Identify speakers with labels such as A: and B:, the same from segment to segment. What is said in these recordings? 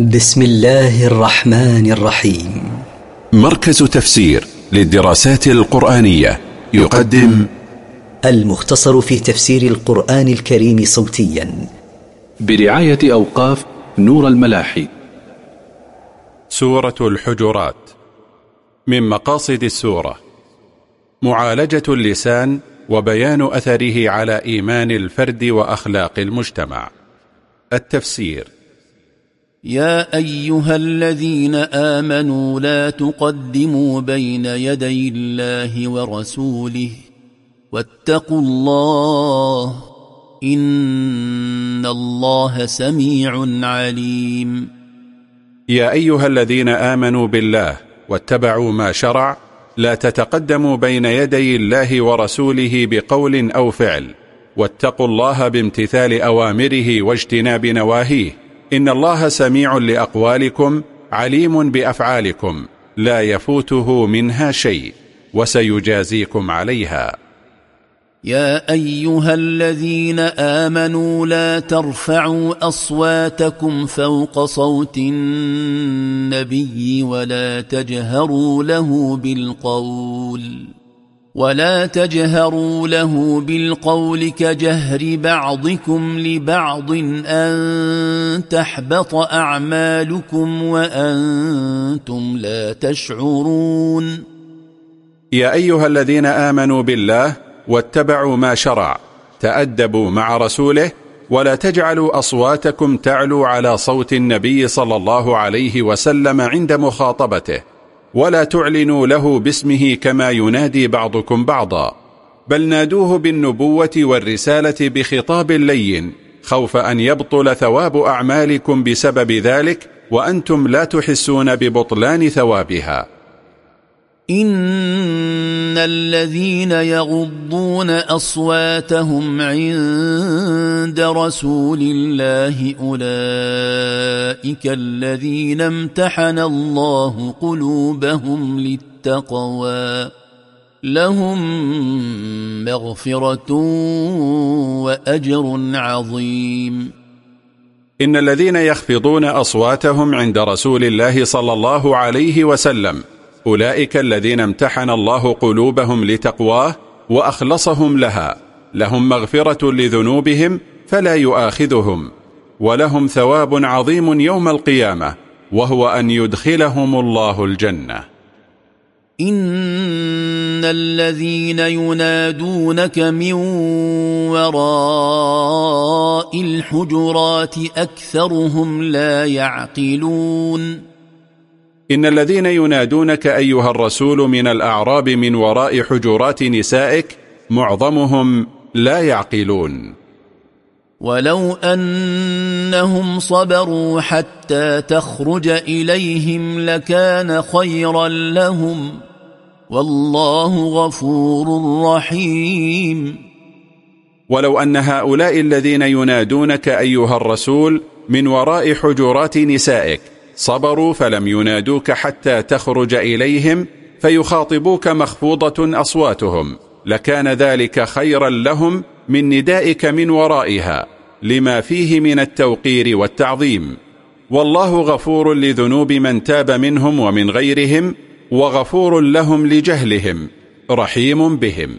A: بسم الله الرحمن الرحيم مركز تفسير للدراسات القرآنية يقدم
B: المختصر في تفسير القرآن الكريم صوتيا
A: برعاية أوقاف نور الملاحي سورة الحجرات من مقاصد السورة معالجة اللسان وبيان أثره على إيمان الفرد وأخلاق المجتمع
B: التفسير يا أيها الذين آمنوا لا تقدموا بين يدي الله ورسوله واتقوا الله إن الله سميع عليم يا أيها الذين آمنوا
A: بالله واتبعوا ما شرع لا تتقدموا بين يدي الله ورسوله بقول أو فعل واتقوا الله بامتثال أوامره واجتناب نواهيه إن الله سميع لأقوالكم عليم بأفعالكم لا يفوته منها شيء وسيجازيكم عليها
B: يا أيها الذين آمنوا لا ترفعوا أصواتكم فوق صوت النبي ولا تجهروا له بالقول ولا تجهروا له بالقول كجهر بعضكم لبعض أن تحبط أعمالكم وأنتم لا تشعرون
A: يا أيها الذين آمنوا بالله واتبعوا ما شرع تأدبوا مع رسوله ولا تجعلوا أصواتكم تعلو على صوت النبي صلى الله عليه وسلم عند مخاطبته ولا تعلنوا له باسمه كما ينادي بعضكم بعضا بل نادوه بالنبوة والرسالة بخطاب لين خوف أن يبطل ثواب أعمالكم بسبب ذلك وأنتم لا تحسون ببطلان ثوابها
B: إن الذين يغضون أصواتهم عند رسول الله أولئك الذين امتحن الله قلوبهم للتقوى لهم مغفرة وأجر عظيم
A: إن الذين يخفضون أصواتهم عند رسول الله صلى الله عليه وسلم أولئك الذين امتحن الله قلوبهم لتقواه وأخلصهم لها لهم مغفرة لذنوبهم فلا يؤاخذهم ولهم ثواب عظيم يوم القيامة وهو أن يدخلهم الله الجنة
B: إن الذين ينادونك من وراء الحجرات أكثرهم لا يعقلون
A: إن الذين ينادونك أيها الرسول من الأعراب من وراء حجرات نسائك معظمهم لا يعقلون
B: ولو أنهم صبروا حتى تخرج إليهم لكان خيرا لهم والله غفور
A: رحيم ولو أن هؤلاء الذين ينادونك أيها الرسول من وراء حجرات نسائك صبروا فلم ينادوك حتى تخرج إليهم فيخاطبوك مخفوضة أصواتهم لكان ذلك خيرا لهم من ندائك من ورائها لما فيه من التوقير والتعظيم والله غفور لذنوب من تاب منهم ومن غيرهم وغفور لهم لجهلهم رحيم بهم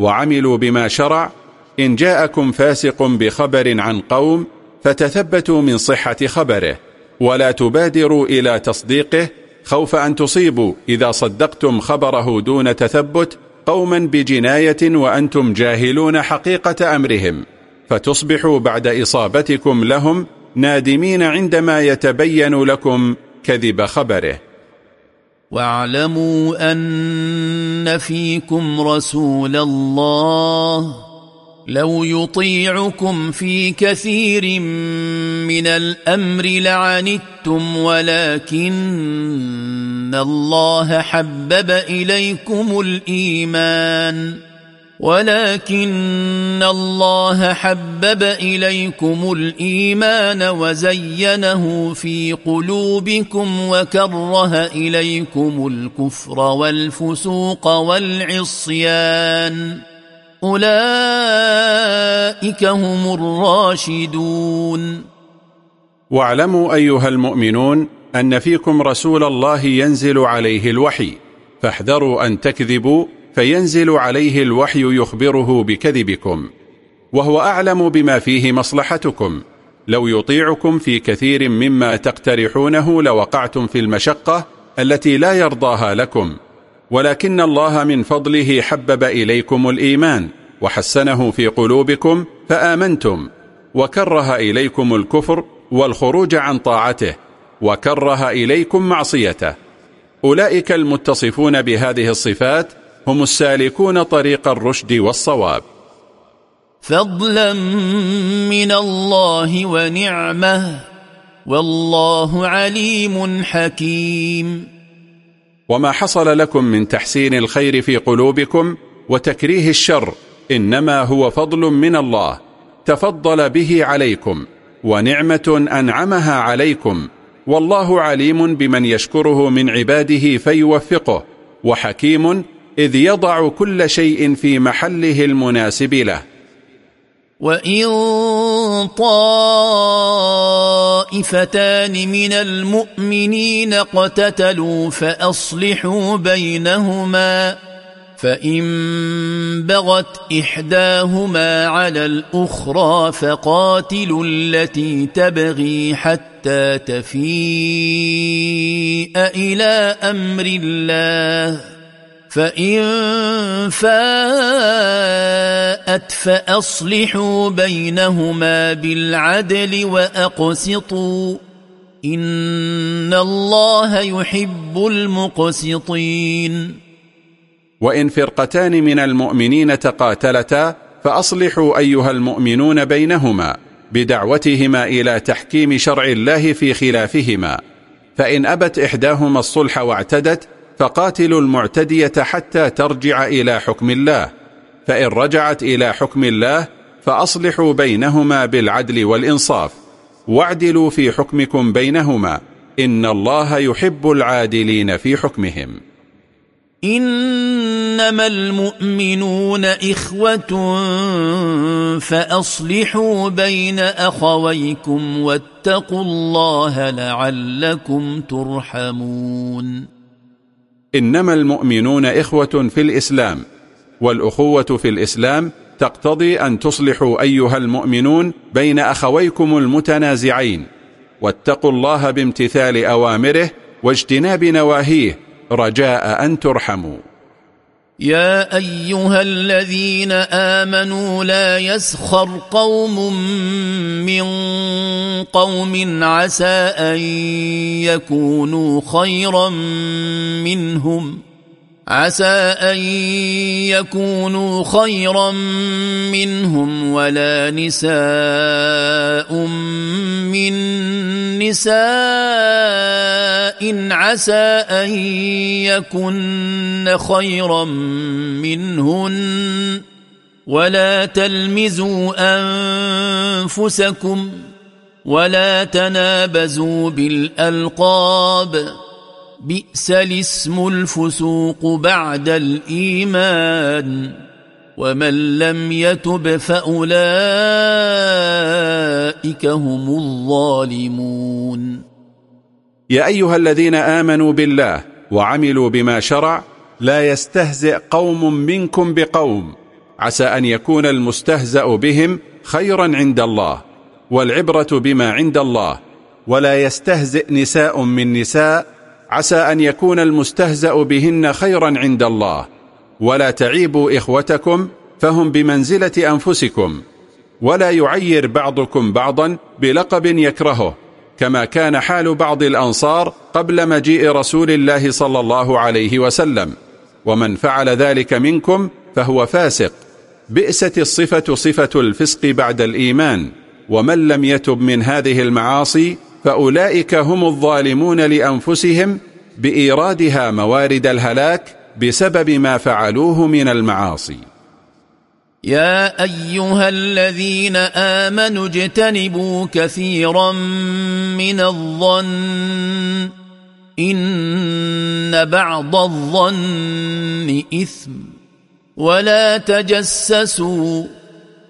A: وعملوا بما شرع إن جاءكم فاسق بخبر عن قوم فتثبتوا من صحة خبره ولا تبادروا إلى تصديقه خوف أن تصيبوا إذا صدقتم خبره دون تثبت قوما بجناية وأنتم جاهلون حقيقة أمرهم فتصبحوا بعد إصابتكم لهم نادمين عندما يتبين لكم كذب خبره
B: واعلموا ان فيكم رسول الله لو يطيعكم في كثير من الامر لعنتم ولكن الله حبب اليكم الايمان ولكن الله حبب إليكم الإيمان وزينه في قلوبكم وكره إليكم الكفر والفسوق والعصيان أولئك هم الراشدون
A: واعلموا أيها المؤمنون أن فيكم رسول الله ينزل عليه الوحي فاحذروا أن تكذبوا فينزل عليه الوحي يخبره بكذبكم وهو أعلم بما فيه مصلحتكم لو يطيعكم في كثير مما تقترحونه لوقعتم في المشقة التي لا يرضاها لكم ولكن الله من فضله حبب إليكم الإيمان وحسنه في قلوبكم فآمنتم وكره إليكم الكفر والخروج عن طاعته وكره إليكم معصيته أولئك المتصفون بهذه الصفات هم السالكون طريق الرشد والصواب
B: فضلا من الله ونعمه والله عليم حكيم
A: وما حصل لكم من تحسين الخير في قلوبكم وتكريه الشر إنما هو فضل من الله تفضل به عليكم ونعمة أنعمها عليكم والله عليم بمن يشكره من عباده فيوفقه وحكيم إذ يضع كل شيء في محله المناسب له
B: وإن طائفتان من المؤمنين اقتتلوا فأصلحوا بينهما فإن بغت إحداهما على الأخرى فقاتلوا التي تبغي حتى تفيء إلى أمر الله فإن فاءت فأصلحوا بينهما بالعدل وأقسطوا إن الله يحب
A: المقسطين وإن فرقتان من المؤمنين تقاتلتا فأصلحوا أيها المؤمنون بينهما بدعوتهما إلى تحكيم شرع الله في خلافهما فإن أبت إحداهما الصلح واعتدت فقاتلوا المعتدية حتى ترجع إلى حكم الله فإن رجعت إلى حكم الله فأصلحوا بينهما بالعدل والإنصاف واعدلوا في حكمكم بينهما إن الله يحب العادلين في حكمهم
B: إنما المؤمنون إخوة فأصلحوا بين أخويكم واتقوا الله لعلكم ترحمون
A: إنما المؤمنون إخوة في الإسلام والأخوة في الإسلام تقتضي أن تصلحوا أيها المؤمنون بين أخويكم المتنازعين واتقوا الله بامتثال أوامره واجتناب نواهيه رجاء أن ترحموا
B: يا ايها الذين امنوا لا يسخر قوم من قوم عسى ان يكونوا خيرا منهم عسى أن يكونوا خيرا منهم ولا نساء من نساء عسى أن يكن خيرا منهن ولا تلمزوا أنفسكم ولا تنابزوا بالألقاب بئس الاسم الفسوق بعد الإيمان ومن لم يتب فأولئك هم الظالمون
A: يا أيها الذين آمنوا بالله وعملوا بما شرع لا يستهزئ قوم منكم بقوم عسى أن يكون المستهزأ بهم خيرا عند الله والعبرة بما عند الله ولا يستهزئ نساء من نساء عسى أن يكون المستهزأ بهن خيرا عند الله ولا تعيبوا إخوتكم فهم بمنزلة أنفسكم ولا يعير بعضكم بعضا بلقب يكرهه كما كان حال بعض الأنصار قبل مجيء رسول الله صلى الله عليه وسلم ومن فعل ذلك منكم فهو فاسق بئست الصفة صفة الفسق بعد الإيمان ومن لم يتب من هذه المعاصي فأولئك هم الظالمون لأنفسهم بإيرادها موارد الهلاك بسبب ما فعلوه من المعاصي
B: يا أيها الذين آمنوا اجتنبوا كثيرا من الظن إن بعض الظن إثم ولا تجسسوا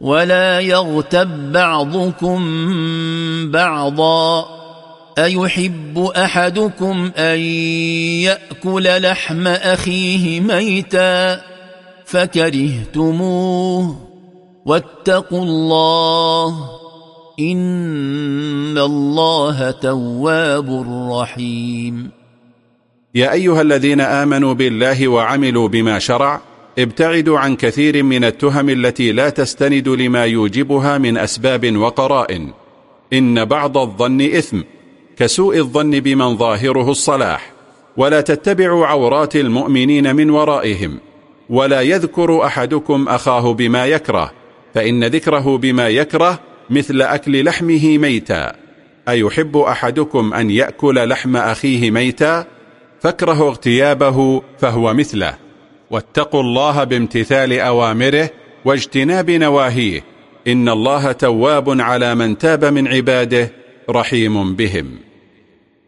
B: ولا يغتب بعضكم بعضا أيحب أحدكم أن يأكل لحم أخيه ميتا فكرهتموه واتقوا الله إن الله تواب رحيم يا أيها الذين
A: آمنوا بالله وعملوا بما شرع ابتعدوا عن كثير من التهم التي لا تستند لما يوجبها من أسباب وقرائن إن بعض الظن إثم كسوء الظن بمن ظاهره الصلاح ولا تتبعوا عورات المؤمنين من ورائهم ولا يذكر أحدكم أخاه بما يكره فإن ذكره بما يكره مثل أكل لحمه ميتا أيحب أحدكم أن يأكل لحم أخيه ميتا فاكره اغتيابه فهو مثله واتقوا الله بامتثال أوامره واجتناب نواهيه إن الله تواب على من تاب من عباده رحيم بهم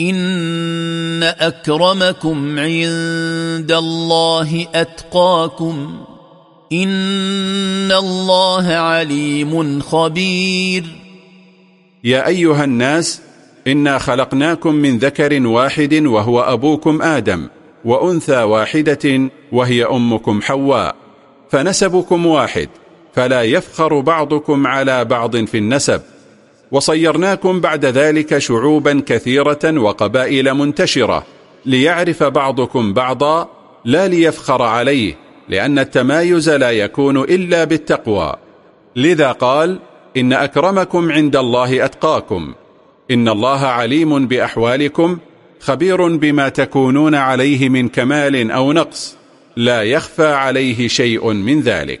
B: إن أكرمكم عند الله أتقاكم إن الله عليم خبير
A: يا أيها الناس إنا خلقناكم من ذكر واحد وهو أبوكم آدم وأنثى واحدة وهي أمكم حواء فنسبكم واحد فلا يفخر بعضكم على بعض في النسب وصيرناكم بعد ذلك شعوبا كثيرة وقبائل منتشرة ليعرف بعضكم بعضا لا ليفخر عليه لأن التمايز لا يكون إلا بالتقوى لذا قال إن أكرمكم عند الله أتقاكم إن الله عليم بأحوالكم خبير بما تكونون عليه من كمال أو نقص لا يخفى عليه شيء من ذلك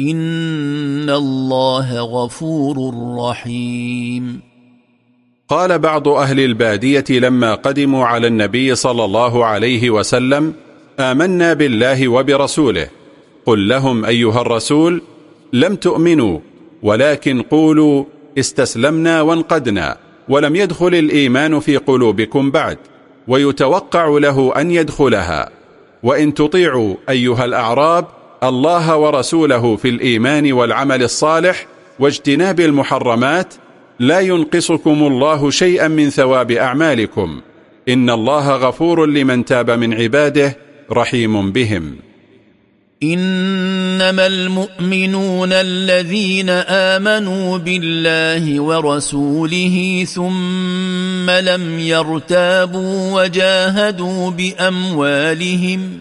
B: ان الله غفور رحيم
A: قال بعض اهل الباديه
B: لما قدموا
A: على النبي صلى الله عليه وسلم امنا بالله وبرسوله قل لهم ايها الرسول لم تؤمنوا ولكن قولوا استسلمنا وانقدنا ولم يدخل الايمان في قلوبكم بعد ويتوقع له ان يدخلها وان تطيعوا ايها الاعراب الله ورسوله في الإيمان والعمل الصالح واجتناب المحرمات لا ينقصكم الله شيئا من ثواب أعمالكم إن الله غفور لمن تاب من عباده رحيم بهم
B: إنما المؤمنون الذين آمنوا بالله ورسوله ثم لم يرتابوا وجاهدوا بأموالهم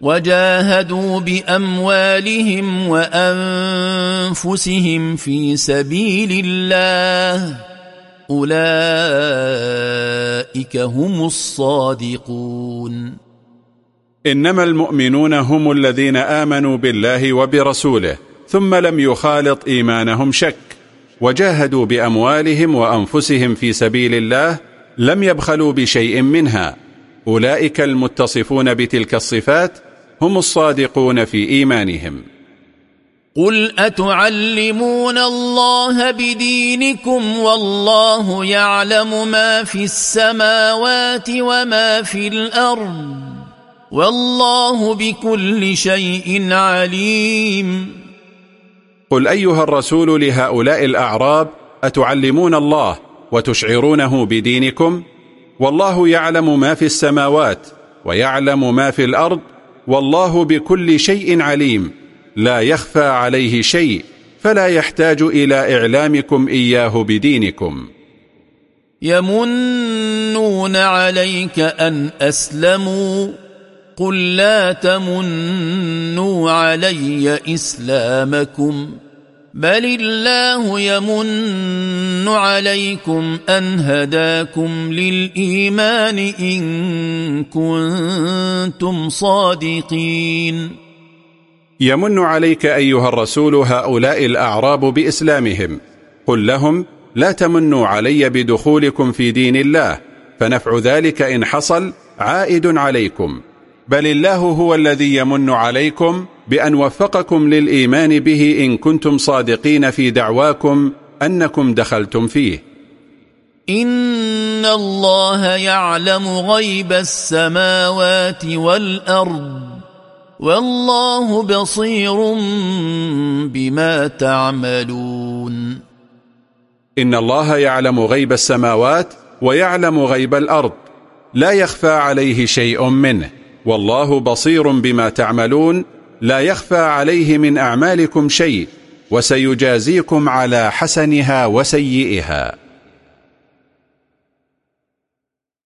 B: وجاهدوا باموالهم وانفسهم في سبيل الله اولئك هم الصادقون انما المؤمنون هم الذين
A: امنوا بالله وبرسوله ثم لم يخالط ايمانهم شك وجاهدوا باموالهم وانفسهم في سبيل الله لم يبخلوا بشيء منها اولئك المتصفون بتلك الصفات هم الصادقون في إيمانهم
B: قل أتعلمون الله بدينكم والله يعلم ما في السماوات وما في الأرض والله بكل شيء عليم قل أيها الرسول لهؤلاء الأعراب
A: أتعلمون الله وتشعرونه بدينكم والله يعلم ما في السماوات ويعلم ما في الأرض والله بكل شيء عليم لا يخفى عليه شيء فلا يحتاج إلى إعلامكم إياه بدينكم
B: يمنون عليك أن أسلموا قل لا تمنوا علي إسلامكم بل الله يمن عليكم أن هداكم للإيمان إن كنتم صادقين
A: يمن عليك أيها الرسول هؤلاء الأعراب بإسلامهم قل لهم لا تمنوا علي بدخولكم في دين الله فنفع ذلك إن حصل عائد عليكم بل الله هو الذي يمن عليكم بأن وفقكم للإيمان به إن كنتم صادقين في دعواكم أنكم دخلتم فيه
B: إن الله يعلم غيب السماوات والأرض والله بصير بما تعملون
A: إن الله يعلم غيب السماوات ويعلم غيب الأرض لا يخفى عليه شيء منه والله بصير بما تعملون لا يخفى عليه من أعمالكم شيء وسيجازيكم على حسنها وسيئها